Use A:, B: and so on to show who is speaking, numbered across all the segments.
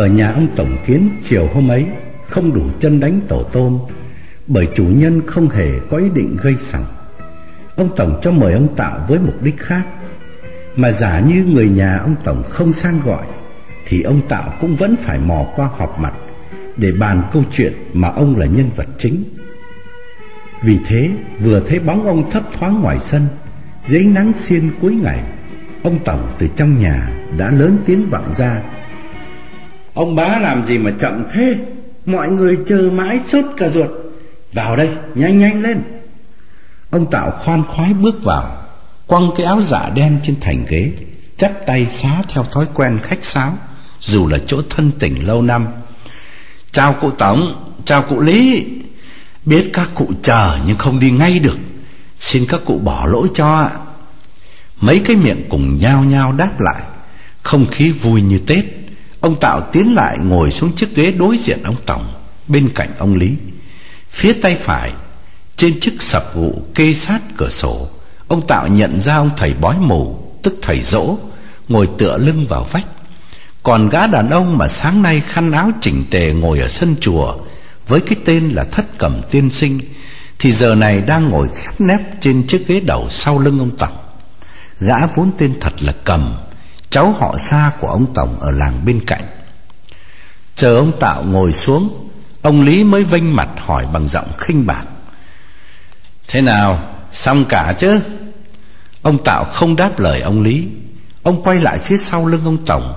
A: Ở nhà ông Tổng Kiến, chiều hôm ấy, Không đủ chân đánh tổ tôm, Bởi chủ nhân không hề có ý định gây sẵn Ông Tổng cho mời ông Tạo với mục đích khác. Mà giả như người nhà ông Tổng không sang gọi, Thì ông Tạo cũng vẫn phải mò qua họp mặt Để bàn câu chuyện mà ông là nhân vật chính. Vì thế, vừa thấy bóng ông thấp thoáng ngoài sân, Dưới nắng xiên cuối ngày, Ông Tổng từ trong nhà đã lớn tiếng vọng ra. Ông bá làm gì mà chậm thế? Mọi người chờ mãi sốt cả ruột. Vào đây, nhanh nhanh lên. Ông Tạo khoan khoái bước vào, Quăng cái áo dạ đen trên thành ghế, Chắp tay xá theo thói quen khách sáo, Dù là chỗ thân tình lâu năm. Chào cụ Tổng, Chào cụ Lý. Biết các cụ chờ nhưng không đi ngay được. Xin các cụ bỏ lỗi cho ạ. Mấy cái miệng cùng nhau nhau đáp lại, Không khí vui như Tết. Ông Tạo tiến lại ngồi xuống chiếc ghế đối diện ông Tổng Bên cạnh ông Lý. Phía tay phải, Trên chiếc sập gụ kê sát cửa sổ, Ông Tạo nhận ra ông thầy bói mù, Tức thầy dỗ, Ngồi tựa lưng vào vách. Còn gã đàn ông mà sáng nay khăn áo chỉnh tề Ngồi ở sân chùa, Với cái tên là Thất Cẩm Tiên Sinh, Thì giờ này đang ngồi khép nép Trên chiếc ghế đầu sau lưng ông Tổng Gã vốn tên thật là Cầm Cháu họ xa của ông Tổng ở làng bên cạnh. Chờ ông Tạo ngồi xuống, Ông Lý mới vênh mặt hỏi bằng giọng khinh bạc. Thế nào, Xong cả chứ? Ông Tạo không đáp lời ông Lý. Ông quay lại phía sau lưng ông Tổng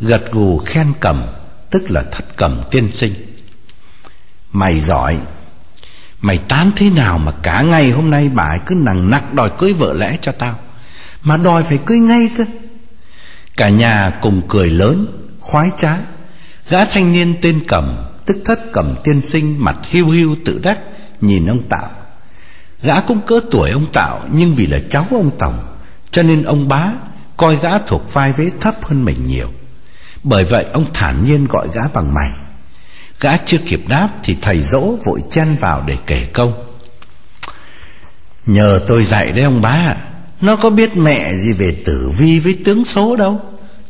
A: Gật gù khen cầm, Tức là thất cầm tiên sinh. Mày giỏi, Mày tán thế nào mà cả ngày hôm nay bà ấy cứ nằng nặc đòi cưới vợ lẽ cho tao? Mà đòi phải cưới ngay cơ. Cả nhà cùng cười lớn, Khoái trá. Gã thanh niên tên Cầm Tức thất Cầm tiên sinh, mặt hiu hiu tự đắc, Nhìn ông Tạo. Gã cũng cỡ tuổi ông Tạo, Nhưng vì là cháu ông Tổng Cho nên ông bá Coi gã thuộc vai vế thấp hơn mình nhiều. Bởi vậy, ông thản nhiên gọi gã bằng mày. Gã chưa kịp đáp Thì thầy dỗ vội chen vào để kể câu. Nhờ tôi dạy đấy ông bá ạ nó có biết mẹ gì về tử vi với tướng số đâu.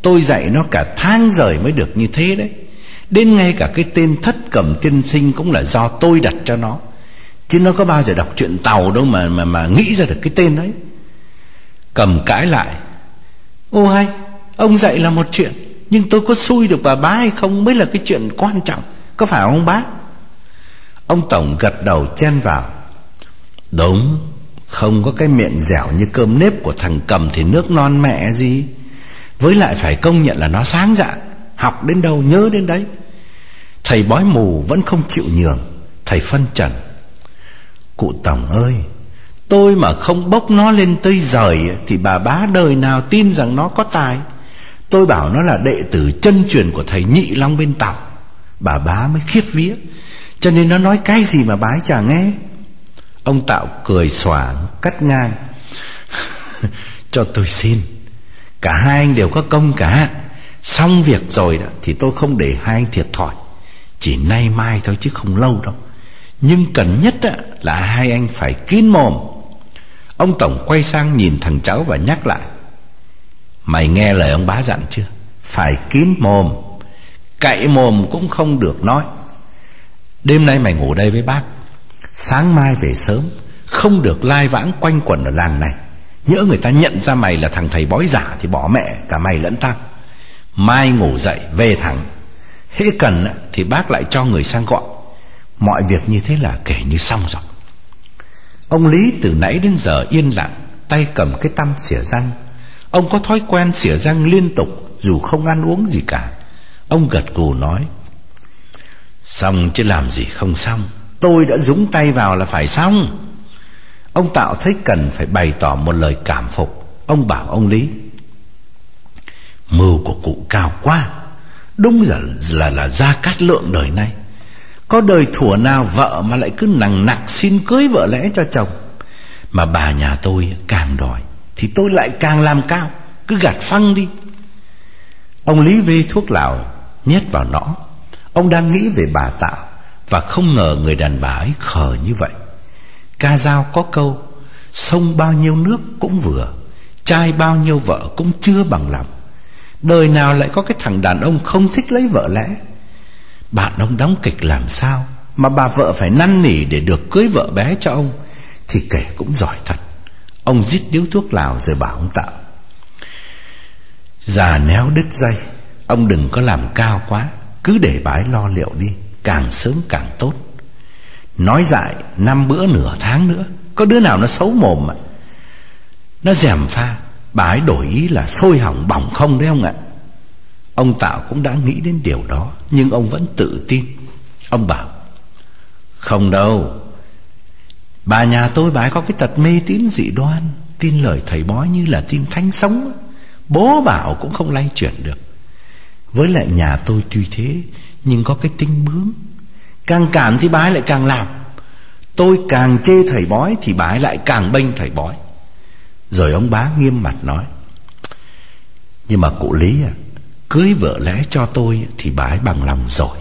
A: Tôi dạy nó cả tháng rời mới được như thế đấy. Đến ngay cả cái tên thất cầm tiên sinh Cũng là do tôi đặt cho nó. Chứ nó có bao giờ đọc chuyện tàu đâu mà mà mà nghĩ ra được cái tên đấy. Cầm cãi lại. Ô hay, Ông dạy là một chuyện, Nhưng tôi có xui được bà bá hay không Mới là cái chuyện quan trọng. Có phải không bá Ông Tổng gật đầu chen vào. Đúng không có cái miệng dẻo như cơm nếp của thằng cầm thì nước non mẹ gì. Với lại phải công nhận là nó sáng dạ Học đến đâu nhớ đến đấy. Thầy bói mù vẫn không chịu nhường, Thầy phân trần. Cụ Tổng ơi, Tôi mà không bốc nó lên tới rời Thì bà bá đời nào tin rằng nó có tài? Tôi bảo nó là đệ tử chân truyền của thầy Nhị Long bên Tàu. Bà bá mới khiếp vía. Cho nên nó nói cái gì mà bái chả nghe? Ông Tạo cười xòa cắt ngang. Cho tôi xin Cả hai anh đều có công cả. Xong việc rồi đó Thì tôi không để hai anh thiệt thòi. Chỉ nay mai thôi chứ không lâu đâu. Nhưng cần nhất đó, là hai anh phải kín mồm. Ông Tổng quay sang nhìn thằng cháu và nhắc lại. Mày nghe lời ông bá dặn chưa? Phải kín mồm. Cậy mồm cũng không được nói. Đêm nay mày ngủ đây với bác. Sáng mai về sớm, Không được lai vãng quanh quẩn ở làng này. Nhỡ người ta nhận ra mày là thằng thầy bói giả Thì bỏ mẹ, cả mày lẫn tao. Mai ngủ dậy, về thẳng. Hễ cần thì bác lại cho người sang gọi. Mọi việc như thế là kể như xong rồi. Ông Lý từ nãy đến giờ yên lặng, Tay cầm cái tăm xỉa răng. Ông có thói quen xỉa răng liên tục, Dù không ăn uống gì cả. Ông gật gù nói, Xong chứ làm gì không xong. Tôi đã dúng tay vào là phải xong. Ông Tạo thấy cần phải bày tỏ một lời cảm phục. Ông bảo ông Lý Mưu của cụ cao quá Đúng là là, là gia cát lượng đời nay. Có đời thủa nào vợ mà lại cứ nằng nặc xin cưới vợ lẽ cho chồng? Mà bà nhà tôi càng đòi Thì tôi lại càng làm cao. Cứ gạt phăng đi. Ông Lý vê thuốc lào Nhét vào nõ. Ông đang nghĩ về bà Tạo và không ngờ người đàn bà ấy khờ như vậy. Ca dao có câu, Sông bao nhiêu nước cũng vừa Trai bao nhiêu vợ cũng chưa bằng lòng. Đời nào lại có cái thằng đàn ông không thích lấy vợ lẽ? Bạn ông đóng kịch làm sao Mà bà vợ phải năn nỉ để được cưới vợ bé cho ông? Thì kể cũng giỏi thật. Ông rít điếu thuốc lào rồi bảo ông Tạo, Già néo đứt dây, Ông đừng có làm cao quá, Cứ để bái lo liệu đi. Càng sớm càng tốt. Nói dại năm bữa nửa tháng nữa, Có đứa nào nó xấu mồm mà. Nó dèm pha, Bà ấy đổi ý là sôi hỏng bỏng không đấy ông ạ. Ông Tạo cũng đã nghĩ đến điều đó, Nhưng ông vẫn tự tin. Ông bảo, Không đâu. Bà nhà tôi, bà ấy có cái tật mê tín dị đoan, Tin lời thầy bói như là tin thánh sống Bố bảo cũng không lay chuyển được. Với lại nhà tôi tuy thế nhưng có cái tính bướng Càng cản thì bà ấy lại càng làm. Tôi càng chê thầy bói Thì bà ấy lại càng bênh thầy bói. Rồi ông bá nghiêm mặt nói, Nhưng mà cụ Lý à Cưới vợ lẽ cho tôi Thì bà ấy bằng lòng rồi.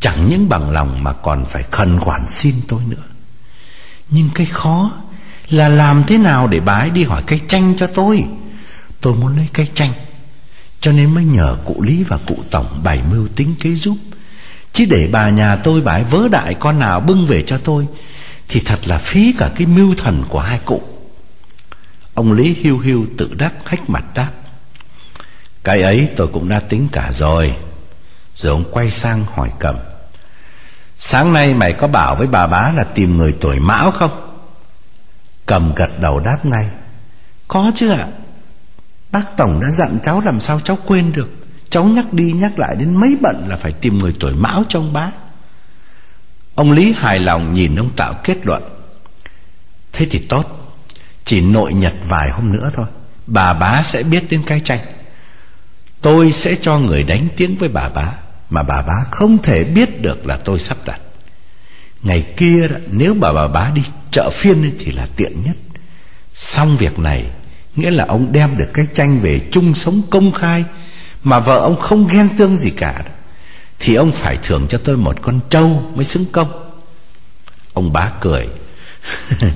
A: Chẳng những bằng lòng Mà còn phải khẩn khoản xin tôi nữa. Nhưng cái khó Là làm thế nào để bà ấy đi hỏi cây tranh cho tôi? Tôi muốn lấy cây tranh. Cho nên mới nhờ cụ Lý và cụ Tổng bày mưu tính kế giúp. Chứ để bà nhà tôi bà ấy vớ đại con nào bưng về cho tôi, Thì thật là phí cả cái mưu thần của hai cụ. Ông Lý hưu hưu tự đắc khách mặt đáp. Cái ấy tôi cũng đã tính cả rồi. Rồi ông quay sang hỏi cầm. Sáng nay mày có bảo với bà bá là tìm người tuổi mão không? Cầm gật đầu đáp ngay. Có chứ ạ. Bác Tổng đã dặn cháu làm sao cháu quên được. Cháu nhắc đi nhắc lại đến mấy bận là phải tìm người tuổi mão cho ông bá Ông Lý hài lòng nhìn ông Tạo kết luận. Thế thì tốt, Chỉ nội nhật vài hôm nữa thôi, Bà bá sẽ biết đến cái tranh Tôi sẽ cho người đánh tiếng với bà bá, Mà bà bá không thể biết được là tôi sắp đặt. Ngày kia, nếu bà bà bá đi chợ phiên thì là tiện nhất. Xong việc này Nghĩa là ông đem được cái tranh về chung sống công khai Mà vợ ông không ghen tương gì cả. Thì ông phải thưởng cho tôi một con trâu mới xứng công. Ông bá cười.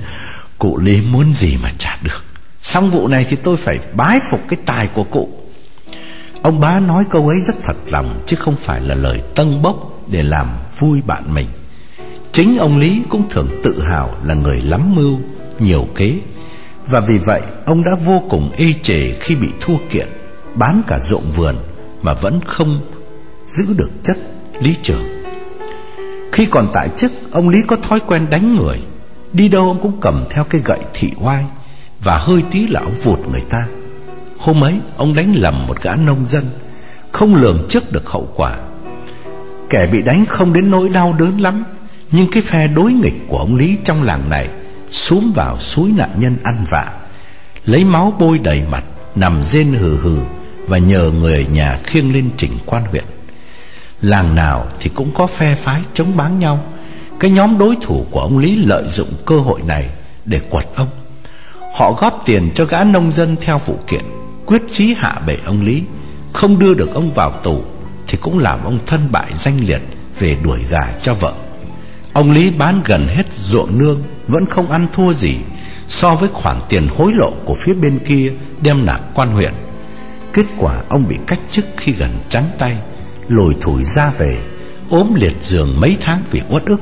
A: Cụ Lý muốn gì mà trả được. Xong vụ này thì tôi phải bái phục cái tài của cụ. Ông bá nói câu ấy rất thật lòng Chứ không phải là lời tân bốc Để làm vui bạn mình. Chính ông Lý cũng thường tự hào Là người lắm mưu, nhiều kế và vì vậy, ông đã vô cùng ê chề khi bị thua kiện, Bán cả ruộng vườn Mà vẫn không giữ được chất lý trưởng Khi còn tại chức, Ông Lý có thói quen đánh người. Đi đâu ông cũng cầm theo cây gậy thị oai Và hơi tí là ông vụt người ta. Hôm ấy, ông đánh lầm một gã nông dân, Không lường trước được hậu quả. Kẻ bị đánh không đến nỗi đau đớn lắm, Nhưng cái phe đối nghịch của ông Lý trong làng này xuống vào suối nạn nhân ăn vạ, lấy máu bôi đầy mặt, nằm rên hừ hừ và nhờ người nhà khiêng lên trình quan huyện. Làng nào thì cũng có phe phái chống báng nhau. Cái nhóm đối thủ của ông lý lợi dụng cơ hội này để quật ông. Họ góp tiền cho gã nông dân theo vụ kiện, quyết chí hạ bệ ông lý. Không đưa được ông vào tù thì cũng làm ông thân bại danh liệt về đuổi gà cho vợ. Ông Lý bán gần hết ruộng nương, Vẫn không ăn thua gì, So với khoản tiền hối lộ của phía bên kia Đem nạp quan huyện. Kết quả ông bị cách chức khi gần trắng tay, Lồi thủi ra về, ốm liệt giường mấy tháng vì uất ức.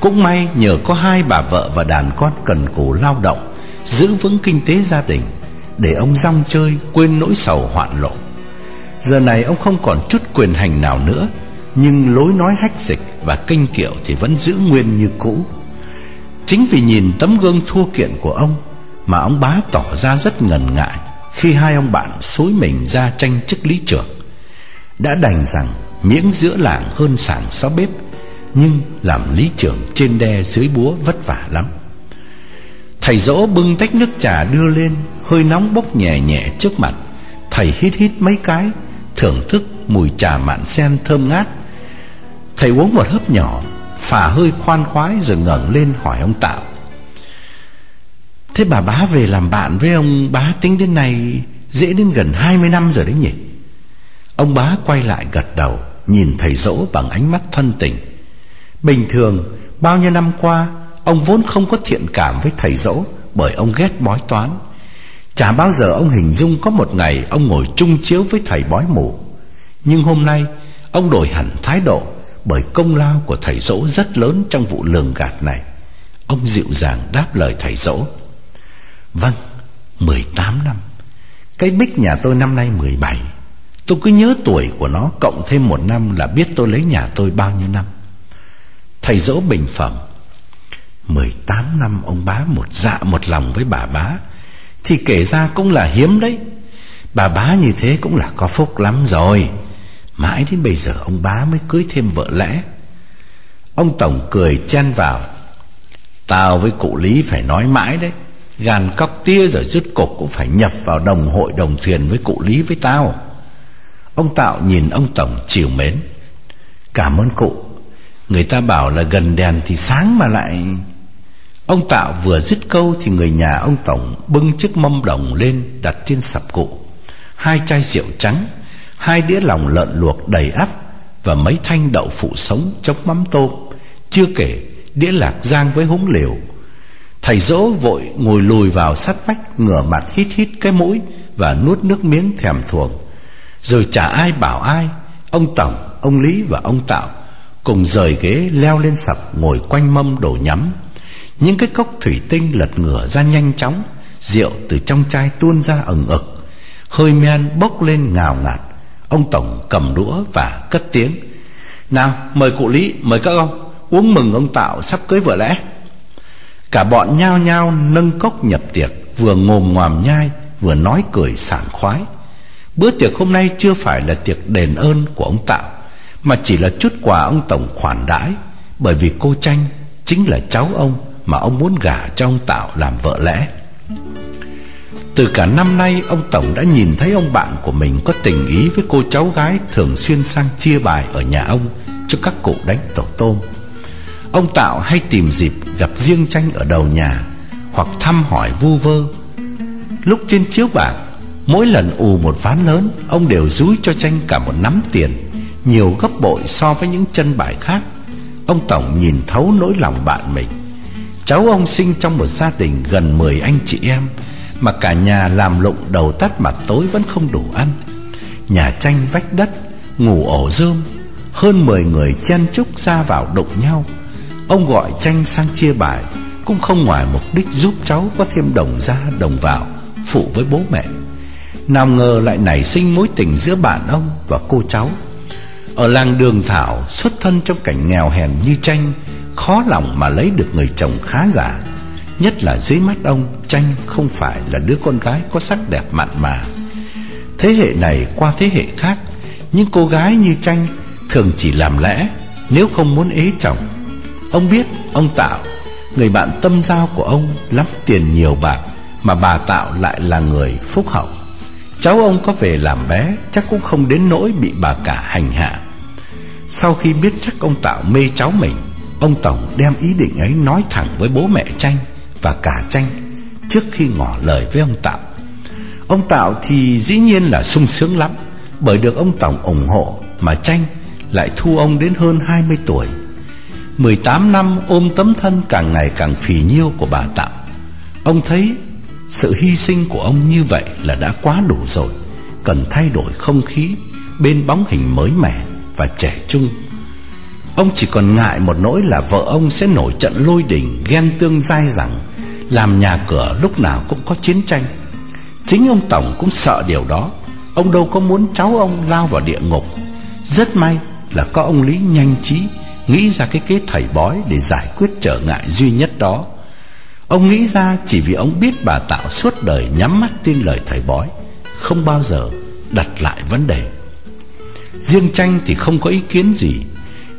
A: Cũng may nhờ có hai bà vợ và đàn con cần cù lao động, Giữ vững kinh tế gia đình, Để ông rong chơi quên nỗi sầu hoạn lộ Giờ này ông không còn chút quyền hành nào nữa nhưng lối nói hách dịch và kinh kiệu thì vẫn giữ nguyên như cũ. Chính vì nhìn tấm gương thua kiện của ông mà ông bá tỏ ra rất ngần ngại khi hai ông bạn xối mình ra tranh chức lý trưởng. Đã đành rằng miếng giữa làng hơn sàn xó bếp, nhưng làm lý trưởng trên đe dưới búa vất vả lắm. Thầy dỗ bưng tách nước trà đưa lên, hơi nóng bốc nhẹ nhẹ trước mặt. Thầy hít hít mấy cái, thưởng thức mùi trà mạn sen thơm ngát Thầy uống một hớp nhỏ, Phả hơi khoan khoái rồi ngẩng lên hỏi ông Tạo. Thế bà bá về làm bạn với ông bá tính đến nay Dễ đến gần 20 năm rồi đấy nhỉ? Ông bá quay lại gật đầu, Nhìn thầy dỗ bằng ánh mắt thân tình. Bình thường, Bao nhiêu năm qua, Ông vốn không có thiện cảm với thầy dỗ Bởi ông ghét bói toán. Chả bao giờ ông hình dung có một ngày ông ngồi chung chiếu với thầy bói mù. Nhưng hôm nay, ông đổi hẳn thái độ bởi công lao của thầy dỗ rất lớn trong vụ lường gạt này. Ông dịu dàng đáp lời thầy dỗ. Vâng, 18 năm. Cái bích nhà tôi năm nay 17 Tôi cứ nhớ tuổi của nó Cộng thêm một năm là biết tôi lấy nhà tôi bao nhiêu năm. Thầy dỗ bình phẩm. 18 năm ông bá một dạ một lòng với bà bá. Thì kể ra cũng là hiếm đấy. Bà bá như thế cũng là có phúc lắm rồi. Mãi đến bây giờ ông bá mới cưới thêm vợ lẽ. Ông Tổng cười chen vào. Tao với cụ Lý phải nói mãi đấy. Gàn cóc tia rồi dứt cục cũng phải nhập vào đồng hội đồng thuyền với cụ Lý với tao. Ông Tạo nhìn ông Tổng chiều mến. Cảm ơn cụ. Người ta bảo là gần đèn thì sáng mà lại. Ông Tạo vừa dứt câu Thì người nhà ông Tổng bưng chiếc mâm đồng lên Đặt trên sập cụ. Hai chai rượu trắng. Hai đĩa lòng lợn luộc đầy ắp Và mấy thanh đậu phụ sống chốc mắm tôm Chưa kể đĩa lạc giang với húng liều. Thầy dỗ vội ngồi lùi vào sát vách Ngửa mặt hít hít cái mũi Và nuốt nước miếng thèm thuồng. Rồi chả ai bảo ai Ông Tổng, ông Lý và ông Tạo Cùng rời ghế leo lên sập Ngồi quanh mâm đổ nhắm. Những cái cốc thủy tinh lật ngửa ra nhanh chóng Rượu từ trong chai tuôn ra ẩn ực Hơi men bốc lên ngào ngạt. Ông Tổng cầm đũa và cất tiếng. Nào, mời cụ Lý, Mời các ông. Uống mừng ông Tạo sắp cưới vợ lẽ. Cả bọn nhao nhao nâng cốc nhập tiệc, Vừa ngồm ngoàm nhai, Vừa nói cười sảng khoái. Bữa tiệc hôm nay chưa phải là tiệc đền ơn của ông Tạo, Mà chỉ là chút quà ông Tổng khoản đãi, Bởi vì cô Tranh Chính là cháu ông Mà ông muốn gả cho ông Tạo làm vợ lẽ. Từ cả năm nay, Ông Tổng đã nhìn thấy ông bạn của mình Có tình ý với cô cháu gái Thường xuyên sang chia bài ở nhà ông Cho các cụ đánh tổ tôm. Ông Tạo hay tìm dịp gặp riêng tranh ở đầu nhà Hoặc thăm hỏi vu vơ. Lúc trên chiếu bạc, Mỗi lần ù một ván lớn, Ông đều rúi cho tranh cả một nắm tiền, Nhiều gấp bội so với những chân bài khác. Ông Tổng nhìn thấu nỗi lòng bạn mình. Cháu ông sinh trong một gia đình gần 10 anh chị em mà cả nhà làm lụng đầu tắt mặt tối vẫn không đủ ăn. Nhà tranh vách đất, Ngủ ổ rơm, Hơn 10 người chen chúc ra vào đụng nhau. Ông gọi tranh sang chia bài, Cũng không ngoài mục đích giúp cháu có thêm đồng ra đồng vào, Phụ với bố mẹ. Nào ngờ lại nảy sinh mối tình giữa bạn ông và cô cháu. Ở làng Đường Thảo, Xuất thân trong cảnh nghèo hèn như tranh, Khó lòng mà lấy được người chồng khá giả. Nhất là dưới mắt ông Tranh không phải là đứa con gái có sắc đẹp mặn mà. Thế hệ này qua thế hệ khác, Những cô gái như tranh Thường chỉ làm lẽ, Nếu không muốn ế chồng. Ông biết, ông Tạo, Người bạn tâm giao của ông Lắm tiền nhiều bạc, Mà bà Tạo lại là người phúc hậu. Cháu ông có về làm bé, Chắc cũng không đến nỗi bị bà cả hành hạ. Sau khi biết chắc ông Tạo mê cháu mình, Ông Tổng đem ý định ấy nói thẳng với bố mẹ Tranh và cả Tranh Trước khi ngỏ lời với ông Tạo. Ông Tạo thì dĩ nhiên là sung sướng lắm, Bởi được ông Tổng ủng hộ Mà Tranh lại thu ông đến hơn 20 tuổi. 18 năm ôm tấm thân càng ngày càng phì nhiêu của bà Tạo, Ông thấy sự hy sinh của ông như vậy là đã quá đủ rồi, Cần thay đổi không khí bên bóng hình mới mẻ và trẻ trung. Ông chỉ còn ngại một nỗi là vợ ông sẽ nổi trận lôi đình, ghen tương dai dẳng, Làm nhà cửa lúc nào cũng có chiến tranh. Chính ông Tổng cũng sợ điều đó. Ông đâu có muốn cháu ông lao vào địa ngục. Rất may là có ông Lý nhanh trí, Nghĩ ra cái kế thầy bói để giải quyết trở ngại duy nhất đó. Ông nghĩ ra chỉ vì ông biết bà Tạo suốt đời nhắm mắt tin lời thầy bói, Không bao giờ đặt lại vấn đề. Riêng tranh thì không có ý kiến gì.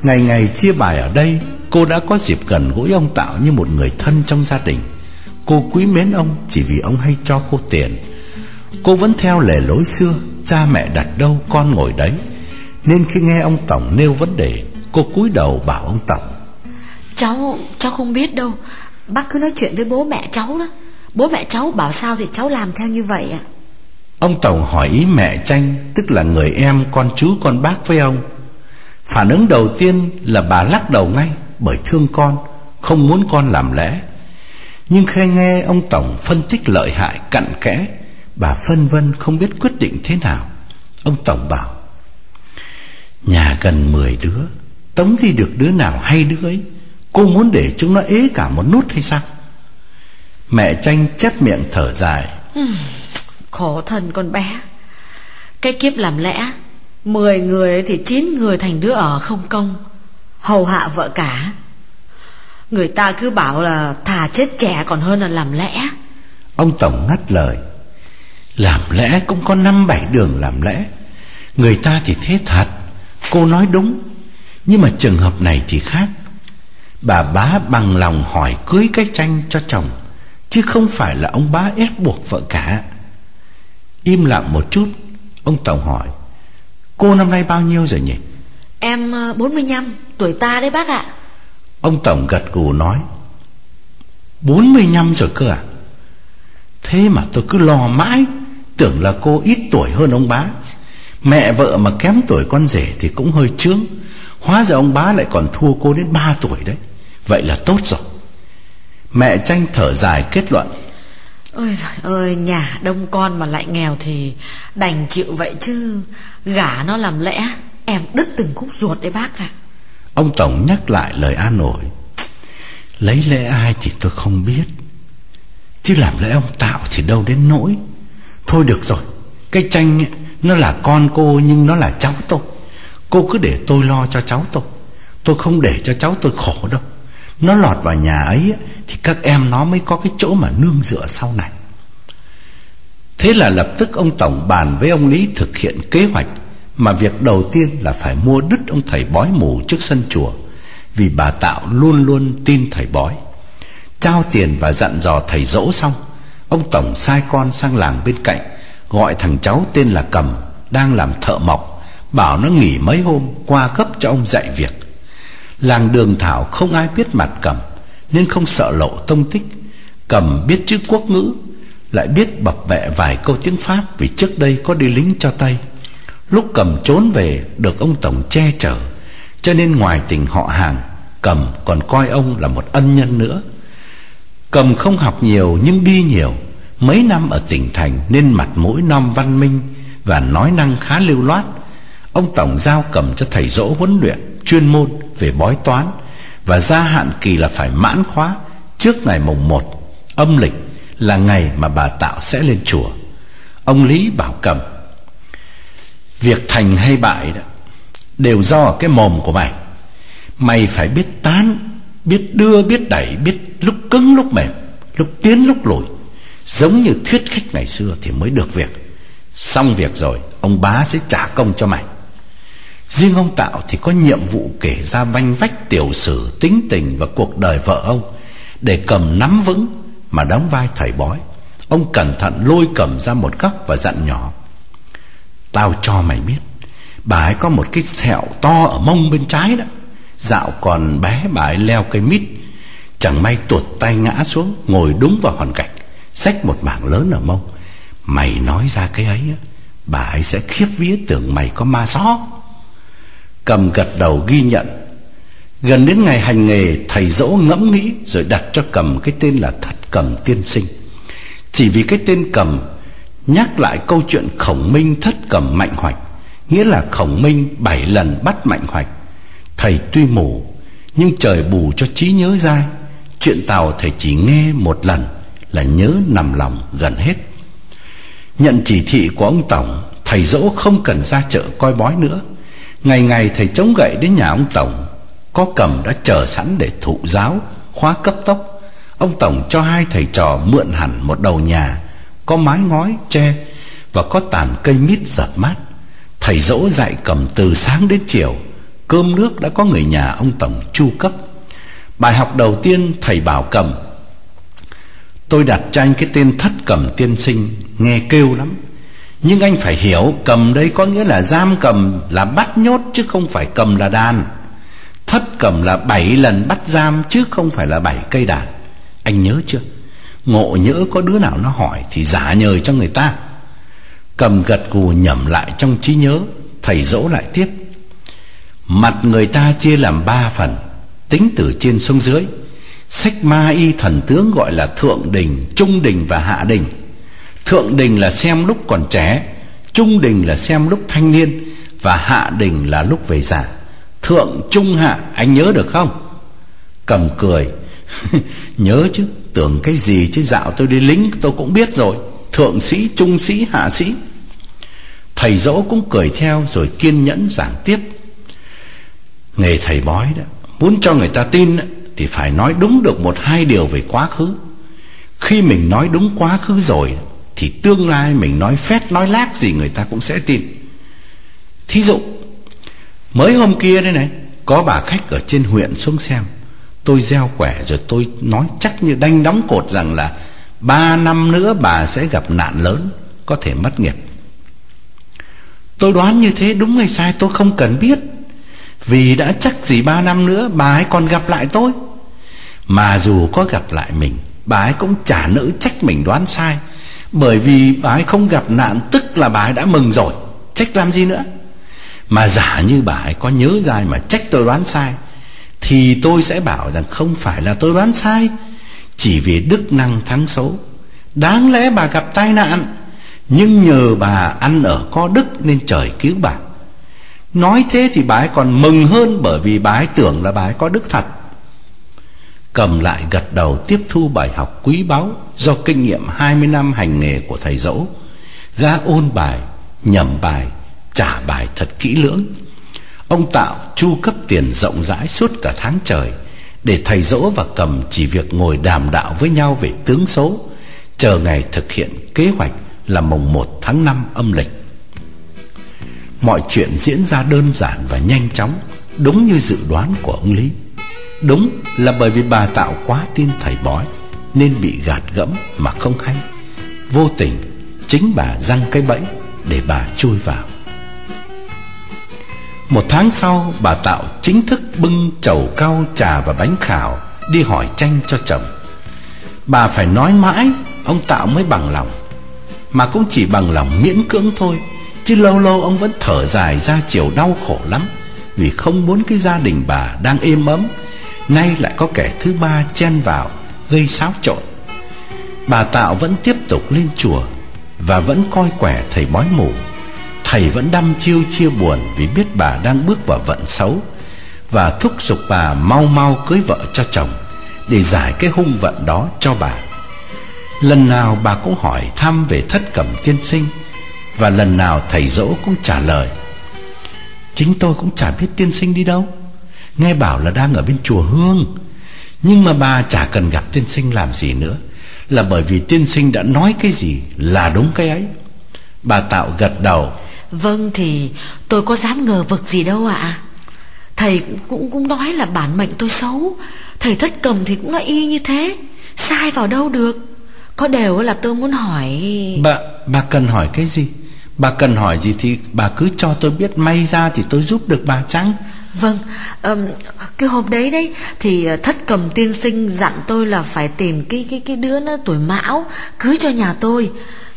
A: Ngày ngày chia bài ở đây Cô đã có dịp gần gũi ông Tạo như một người thân trong gia đình. Cô quý mến ông chỉ vì ông hay cho cô tiền. Cô vẫn theo lề lối xưa Cha mẹ đặt đâu con ngồi đấy. Nên khi nghe ông Tổng nêu vấn đề Cô cúi đầu bảo ông Tổng.
B: Cháu, cháu không biết đâu. Bác cứ nói chuyện với bố mẹ cháu đó. Bố mẹ cháu bảo sao thì cháu làm theo như vậy ạ.
A: Ông Tổng hỏi ý mẹ Tranh Tức là người em con chú con bác với ông Phản ứng đầu tiên là bà lắc đầu ngay Bởi thương con Không muốn con làm lẽ. Nhưng khi nghe ông Tổng phân tích lợi hại cặn kẽ Bà phân vân không biết quyết định thế nào. Ông Tổng bảo Nhà gần 10 đứa Tống đi được đứa nào hay đứa ấy Cô muốn để chúng nó ế cả một nút hay sao? Mẹ tranh chép miệng thở dài
B: ừ, Khổ thân con bé. Cái kiếp làm lẽ Mười người thì chín người thành đứa ở không công. Hầu hạ vợ cả. Người ta cứ bảo là thà chết trẻ còn hơn là làm lẽ.
A: Ông Tổng ngắt lời. Làm lẽ cũng có năm bảy đường làm lẽ. Người ta thì thế thật. Cô nói đúng. Nhưng mà trường hợp này thì khác. Bà bá bằng lòng hỏi cưới cái tranh cho chồng, Chứ không phải là ông bá ép buộc vợ cả. Im lặng một chút, Ông Tổng hỏi. Cô năm nay bao nhiêu rồi nhỉ?
B: Em 45 ờ, Tuổi ta đấy bác ạ.
A: Ông Tổng gật gù nói 45 rồi cơ à? Thế mà tôi cứ lo mãi Tưởng là cô ít tuổi hơn ông bá. Mẹ vợ mà kém tuổi con rể Thì cũng hơi trướng Hóa ra ông bá lại còn thua cô đến 3 tuổi đấy. Vậy là tốt rồi. Mẹ tranh thở dài kết luận
B: Ôi giời ơi Nhà đông con mà lại nghèo thì Đành chịu vậy chứ. Gả nó làm lẽ Em đứt từng khúc ruột đấy bác ạ.
A: Ông Tổng nhắc lại lời an nội, Lấy lẽ ai thì tôi không biết. Chứ làm lẽ ông Tạo thì đâu đến nỗi. Thôi được rồi Cái tranh nó là con cô Nhưng nó là cháu tôi. Cô cứ để tôi lo cho cháu tôi. Tôi không để cho cháu tôi khổ đâu. Nó lọt vào nhà ấy, Thì các em nó mới có cái chỗ mà nương dựa sau này. Thế là lập tức ông Tổng bàn với ông Lý thực hiện kế hoạch, Mà việc đầu tiên là phải mua đứt ông thầy bói mù trước sân chùa, Vì bà Tạo luôn luôn tin thầy bói. Trao tiền và dặn dò thầy dỗ xong, Ông Tổng sai con sang làng bên cạnh, Gọi thằng cháu tên là Cầm, Đang làm thợ mộc, Bảo nó nghỉ mấy hôm qua cấp cho ông dạy việc. Làng đường thảo không ai biết mặt Cầm, Nên không sợ lộ tông tích. Cầm biết chữ quốc ngữ, Lại biết bập bẹ vài câu tiếng Pháp Vì trước đây có đi lính cho tay. Lúc Cầm trốn về, Được ông Tổng che chở. Cho nên ngoài tình họ hàng, Cầm còn coi ông là một ân nhân nữa. Cầm không học nhiều nhưng đi nhiều. Mấy năm ở tỉnh thành Nên mặt mũi non văn minh Và nói năng khá lưu loát. Ông Tổng giao cầm cho thầy dỗ huấn luyện Chuyên môn về bói toán, Và gia hạn kỳ là phải mãn khóa Trước ngày mùng 1 Âm lịch là ngày mà bà Tạo sẽ lên chùa. Ông Lý bảo cầm, Việc thành hay bại đó Đều do cái mồm của mày. Mày phải biết tán, Biết đưa, biết đẩy, Biết lúc cứng, lúc mềm, Lúc tiến, lúc lùi. Giống như thuyết khách ngày xưa thì mới được việc. Xong việc rồi, Ông bá sẽ trả công cho mày. Riêng ông Tạo thì có nhiệm vụ kể ra vanh vách tiểu sử Tính tình và cuộc đời vợ ông Để cầm nắm vững Mà đóng vai thầy bói. Ông cẩn thận lôi cầm ra một góc và dặn nhỏ, Tao cho mày biết, Bà ấy có một cái sẹo to ở mông bên trái đó. Dạo còn bé bà ấy leo cây mít, Chẳng may tuột tay ngã xuống, Ngồi đúng vào hoàn cảnh, Xách một mảng lớn ở mông. Mày nói ra cái ấy Bà ấy sẽ khiếp vía tưởng mày có ma sót. Cầm gật đầu ghi nhận. Gần đến ngày hành nghề, Thầy dỗ ngẫm nghĩ Rồi đặt cho cầm cái tên là Thật Cầm Tiên Sinh. Chỉ vì cái tên cầm, Nhắc lại câu chuyện khổng minh thất cầm mạnh hoạch, Nghĩa là khổng minh bảy lần bắt mạnh hoạch. Thầy tuy mù, Nhưng trời bù cho trí nhớ dai Chuyện tàu thầy chỉ nghe một lần Là nhớ nằm lòng gần hết. Nhận chỉ thị của ông Tổng, Thầy dỗ không cần ra chợ coi bói nữa. Ngày ngày thầy chống gậy đến nhà ông Tổng Có cầm đã chờ sẵn để thụ giáo Khóa cấp tốc. Ông Tổng cho hai thầy trò mượn hẳn một đầu nhà Có mái ngói, tre Và có tàn cây mít giật mát. Thầy dỗ dạy cầm từ sáng đến chiều. Cơm nước đã có người nhà ông Tổng chu cấp. Bài học đầu tiên thầy bảo cầm. Tôi đặt cho anh cái tên thất cầm tiên sinh Nghe kêu lắm. Nhưng anh phải hiểu cầm đây có nghĩa là giam cầm là bắt nhốt chứ không phải cầm là đàn. Thất cầm là bảy lần bắt giam chứ không phải là bảy cây đàn. Anh nhớ chưa? Ngộ nhỡ có đứa nào nó hỏi thì giả nhời cho người ta. Cầm gật gù nhẩm lại trong trí nhớ Thầy dỗ lại tiếp. Mặt người ta chia làm ba phần Tính từ trên xuống dưới. Sách ma y thần tướng gọi là thượng đình, trung đình và hạ đình. Thượng đình là xem lúc còn trẻ Trung đình là xem lúc thanh niên Và hạ đình là lúc về già. Thượng trung hạ Anh nhớ được không? Cầm cười. Nhớ chứ Tưởng cái gì chứ dạo tôi đi lính tôi cũng biết rồi. Thượng sĩ, trung sĩ, hạ sĩ. Thầy dỗ cũng cười theo Rồi kiên nhẫn giảng tiếp. Nghề thầy bói đó Muốn cho người ta tin Thì phải nói đúng được một hai điều về quá khứ. Khi mình nói đúng quá khứ rồi thì tương lai mình nói phét, nói lác gì người ta cũng sẽ tin. Thí dụ, Mới hôm kia đây này, Có bà khách ở trên huyện xuống xem. Tôi gieo quẻ rồi tôi nói chắc như đanh đóng cột rằng là Ba năm nữa bà sẽ gặp nạn lớn, Có thể mất nghiệp. Tôi đoán như thế đúng hay sai tôi không cần biết. Vì đã chắc gì ba năm nữa, bà ấy còn gặp lại tôi. Mà dù có gặp lại mình, Bà ấy cũng chả nỡ trách mình đoán sai. Bởi vì bà ấy không gặp nạn, Tức là bà ấy đã mừng rồi. Trách làm gì nữa? Mà giả như bà ấy có nhớ dài mà trách tôi đoán sai, Thì tôi sẽ bảo rằng không phải là tôi đoán sai, Chỉ vì đức năng thắng xấu Đáng lẽ bà gặp tai nạn, Nhưng nhờ bà ăn ở có đức Nên trời cứu bà. Nói thế thì bà ấy còn mừng hơn Bởi vì bà ấy tưởng là bà ấy có đức thật. Cầm lại gật đầu tiếp thu bài học quý báu Do kinh nghiệm 20 năm hành nghề của thầy dỗ Gã ôn bài, nhầm bài, trả bài thật kỹ lưỡng. Ông Tạo chu cấp tiền rộng rãi suốt cả tháng trời Để thầy dỗ và cầm chỉ việc ngồi đàm đạo với nhau về tướng số Chờ ngày thực hiện kế hoạch là mùng 1 tháng 5 âm lịch. Mọi chuyện diễn ra đơn giản và nhanh chóng Đúng như dự đoán của ông Lý. Đúng là bởi vì bà Tạo quá tin thầy bói, Nên bị gạt gẫm mà không hay. Vô tình, Chính bà răng cái bẫy Để bà chui vào. Một tháng sau, Bà Tạo chính thức bưng chầu cao trà và bánh khảo Đi hỏi tranh cho chồng. Bà phải nói mãi, Ông Tạo mới bằng lòng. Mà cũng chỉ bằng lòng miễn cưỡng thôi, Chứ lâu lâu ông vẫn thở dài ra chiều đau khổ lắm, Vì không muốn cái gia đình bà đang êm ấm Nay lại có kẻ thứ ba chen vào, Gây xáo trộn. Bà Tạo vẫn tiếp tục lên chùa Và vẫn coi quẻ thầy bói mù. Thầy vẫn đăm chiêu chia buồn Vì biết bà đang bước vào vận xấu Và thúc giục bà mau mau cưới vợ cho chồng Để giải cái hung vận đó cho bà. Lần nào bà cũng hỏi thăm về thất cẩm tiên sinh Và lần nào thầy dỗ cũng trả lời, Chính tôi cũng chả biết tiên sinh đi đâu. Nghe bảo là đang ở bên chùa Hương. Nhưng mà bà chả cần gặp tiên sinh làm gì nữa. Là bởi vì tiên sinh đã nói cái gì là đúng cái ấy. Bà Tạo gật đầu.
B: Vâng thì tôi có dám ngờ vực gì đâu ạ. Thầy cũng cũng nói là bản mệnh tôi xấu. Thầy thất cầm thì cũng nói y như thế. Sai vào đâu được? Có đều là tôi muốn hỏi.
A: Bà, bà cần hỏi cái gì? Bà cần hỏi gì thì bà cứ cho tôi biết. May ra thì tôi giúp được bà chăng
B: Vâng, um, cái hôm đấy đấy thì ờ, thất cầm tiên sinh dặn tôi là phải tìm cái cái cái đứa nó tuổi mão cưới cho nhà tôi.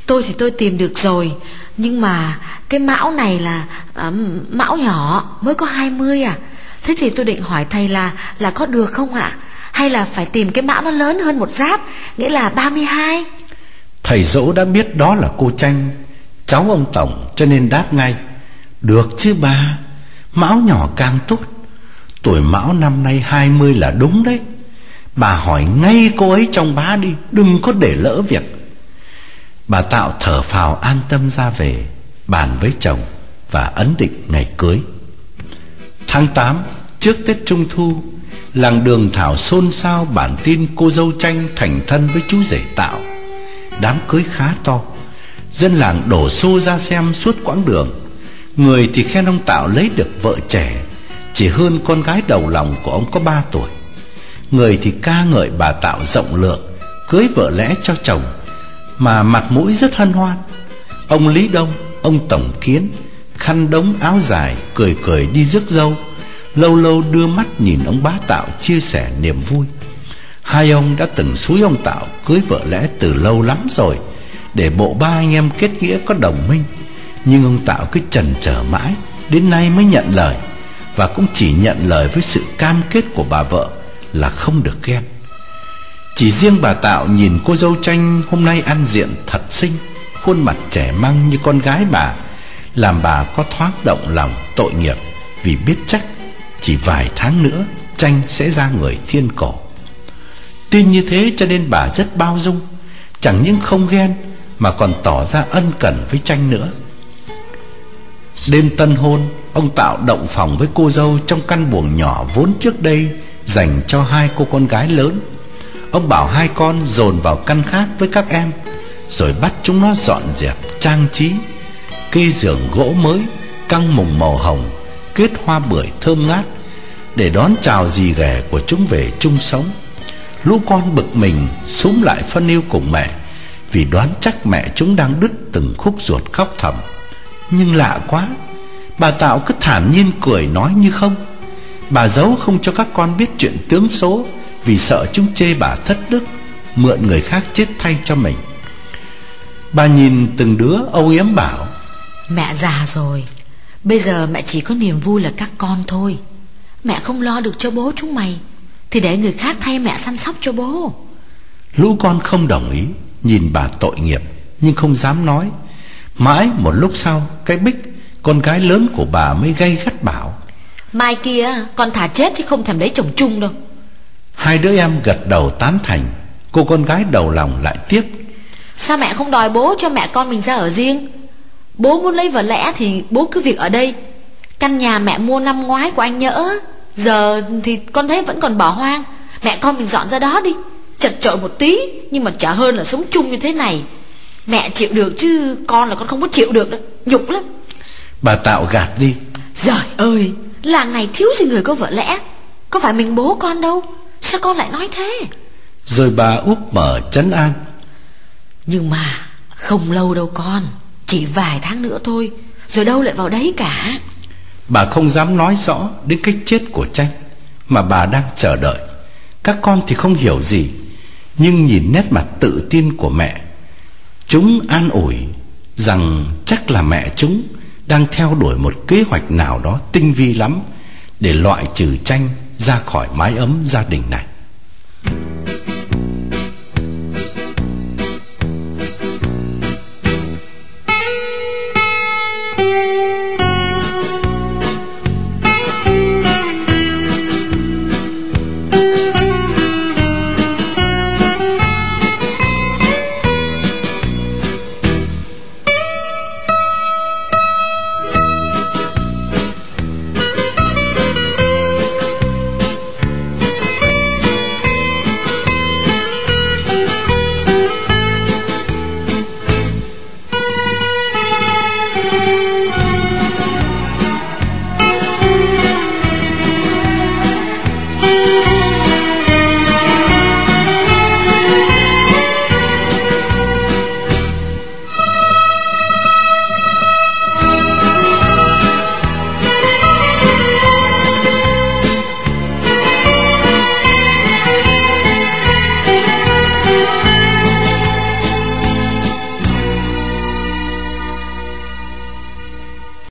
B: Tôi thì tôi tìm được rồi, nhưng mà cái mão này là um, mão nhỏ mới có 20 à. Thế thì tôi định hỏi thầy là là có được không ạ? Hay là phải tìm cái mão nó lớn hơn một giáp, nghĩa là 32?
A: Thầy dỗ đã biết đó là cô Tranh, cháu ông Tổng cho nên đáp ngay. Được chứ ba Mão nhỏ càng tốt Tuổi Mão năm nay 20 là đúng đấy. Bà hỏi ngay cô ấy trong bá đi, Đừng có để lỡ việc. Bà Tạo thở phào an tâm ra về, Bàn với chồng Và ấn định ngày cưới. Tháng 8 Trước Tết Trung Thu, Làng đường Thảo xôn xao bản tin cô dâu tranh thành thân với chú rể Tạo. Đám cưới khá to. Dân làng đổ xô ra xem suốt quãng đường. Người thì khen ông Tạo lấy được vợ trẻ Chỉ hơn con gái đầu lòng của ông có ba tuổi. Người thì ca ngợi bà Tạo rộng lượng Cưới vợ lẽ cho chồng Mà mặt mũi rất hân hoan. Ông Lý Đông, ông Tổng Kiến Khăn đống áo dài Cười cười đi rước dâu Lâu lâu đưa mắt nhìn ông bá Tạo Chia sẻ niềm vui. Hai ông đã từng xúi ông Tạo Cưới vợ lẽ từ lâu lắm rồi Để bộ ba anh em kết nghĩa có đồng minh nhưng ông Tạo cứ chần chờ mãi, Đến nay mới nhận lời. Và cũng chỉ nhận lời với sự cam kết của bà vợ Là không được ghen. Chỉ riêng bà Tạo nhìn cô dâu tranh Hôm nay ăn diện thật xinh, Khuôn mặt trẻ măng như con gái bà, Làm bà có thoáng động lòng tội nghiệp, Vì biết chắc Chỉ vài tháng nữa Tranh sẽ ra người thiên cổ. Tin như thế cho nên bà rất bao dung, Chẳng những không ghen Mà còn tỏ ra ân cần với tranh nữa. Đêm tân hôn, Ông Tạo động phòng với cô dâu Trong căn buồng nhỏ vốn trước đây Dành cho hai cô con gái lớn. Ông bảo hai con dồn vào căn khác với các em, Rồi bắt chúng nó dọn dẹp, trang trí. Kê giường gỗ mới, Căng mùng màu hồng, Kết hoa bưởi thơm ngát, Để đón chào dì ghẻ của chúng về chung sống. Lũ con bực mình Súm lại phân yêu cùng mẹ, Vì đoán chắc mẹ chúng đang đứt từng khúc ruột khóc thầm. Nhưng lạ quá. Bà Tạo cứ thản nhiên cười nói như không. Bà giấu không cho các con biết chuyện tướng số Vì sợ chúng chê bà thất đức Mượn người khác chết thay cho mình. Bà nhìn từng đứa âu yếm bảo
B: Mẹ già rồi Bây giờ mẹ chỉ có niềm vui là các con thôi. Mẹ không lo được cho bố chúng mày Thì để người khác thay mẹ săn sóc cho bố.
A: Lũ con không đồng ý Nhìn bà tội nghiệp Nhưng không dám nói Mãi một lúc sau Cái bích Con gái lớn của bà mới gây gắt bảo.
B: Mai kia con thả chết chứ không thèm lấy chồng chung đâu.
A: Hai đứa em gật đầu tán thành. Cô con gái đầu lòng lại tiếc.
B: Sao mẹ không đòi bố cho mẹ con mình ra ở riêng? Bố muốn lấy vợ lẽ thì bố cứ việc ở đây. Căn nhà mẹ mua năm ngoái của anh nhỡ. Giờ thì con thấy vẫn còn bỏ hoang. Mẹ con mình dọn ra đó đi. Chật trội một tí Nhưng mà chả hơn là sống chung như thế này Mẹ chịu được chứ con là con không có chịu được đâu. Nhục lắm.
A: Bà Tạo gạt đi.
B: Giời ơi Làng này thiếu gì người có vợ lẽ? Có phải mình bố con đâu? Sao con lại nói thế?
A: Rồi bà úp mở chấn an.
B: Nhưng mà không lâu đâu con Chỉ vài tháng nữa thôi. Rồi đâu lại vào đấy cả?
A: Bà không dám nói rõ đến cách chết của tranh Mà bà đang chờ đợi. Các con thì không hiểu gì Nhưng nhìn nét mặt tự tin của mẹ Chúng an ủi rằng chắc là mẹ chúng đang theo đuổi một kế hoạch nào đó tinh vi lắm để loại trừ tranh ra khỏi mái ấm gia đình này.